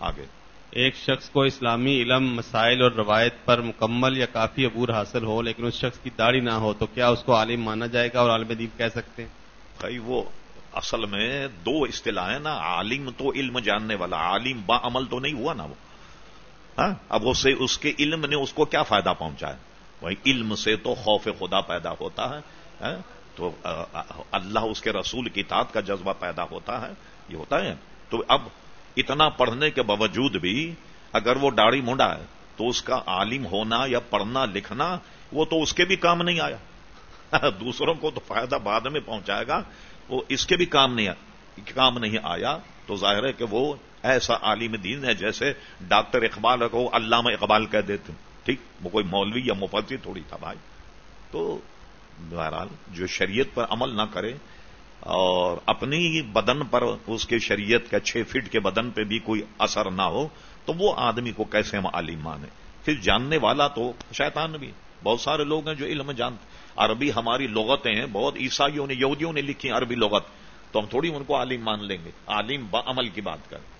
آگے۔ ایک شخص کو اسلامی علم مسائل اور روایت پر مکمل یا کافی عبور حاصل ہو لیکن اس شخص کی داڑھی نہ ہو تو کیا اس کو عالم مانا جائے گا اور عالم دین کہہ سکتے ہیں؟ بھائی وہ اصل میں دو اصطلاح نا عالم تو علم جاننے والا عالم با عمل تو نہیں ہوا نا وہ۔ ہاں؟ اب اسے اس کے علم نے اس کو کیا فائدہ پہنچا ہے وہی علم سے تو خوف خدا پیدا ہوتا ہے ہاں؟ تو اللہ اس کے رسول کی تعداد کا جذبہ پیدا ہوتا ہے یہ ہوتا ہے۔ تو اب اتنا پڑھنے کے باوجود بھی اگر وہ داڑھی مونڈا ہے تو اس کا عالم ہونا یا پڑھنا لکھنا وہ تو اس کے بھی کام نہیں آیا۔ دوسروں کو تو فائدہ بعد میں پہنچائے گا۔ وہ اس کے بھی کام نہیں کام نہیں آیا۔ تو ظاہر ہے کہ وہ ایسا عالم دین ہے جیسے ڈاکٹر اقبال کو علامہ اقبال کہہ دیتے ٹھیک؟ وہ کوئی مولوی یا مفتی تھوڑی تھا بھائی۔ تو بہرحال جو شریعت پر عمل نہ کرے اور اپنی بدن پر اس کے شریعت کا چھ فٹ کے بدن پہ بھی کوئی اثر نہ ہو، تو وہ آدمی کو کیسے ہم عالم مانے؟ پھر جاننے والا تو شیطان بھی۔ بہت سارے لوگ ہیں جو علم جانتے عربی ہماری لغتیں ہیں، بہت عیسائیوں نے، یہودیوں نے لکھی عربی لغت۔ تو ہم تھوڑی ان کو عالم مان لیں گے۔ عالم با عمل کی بات کریں۔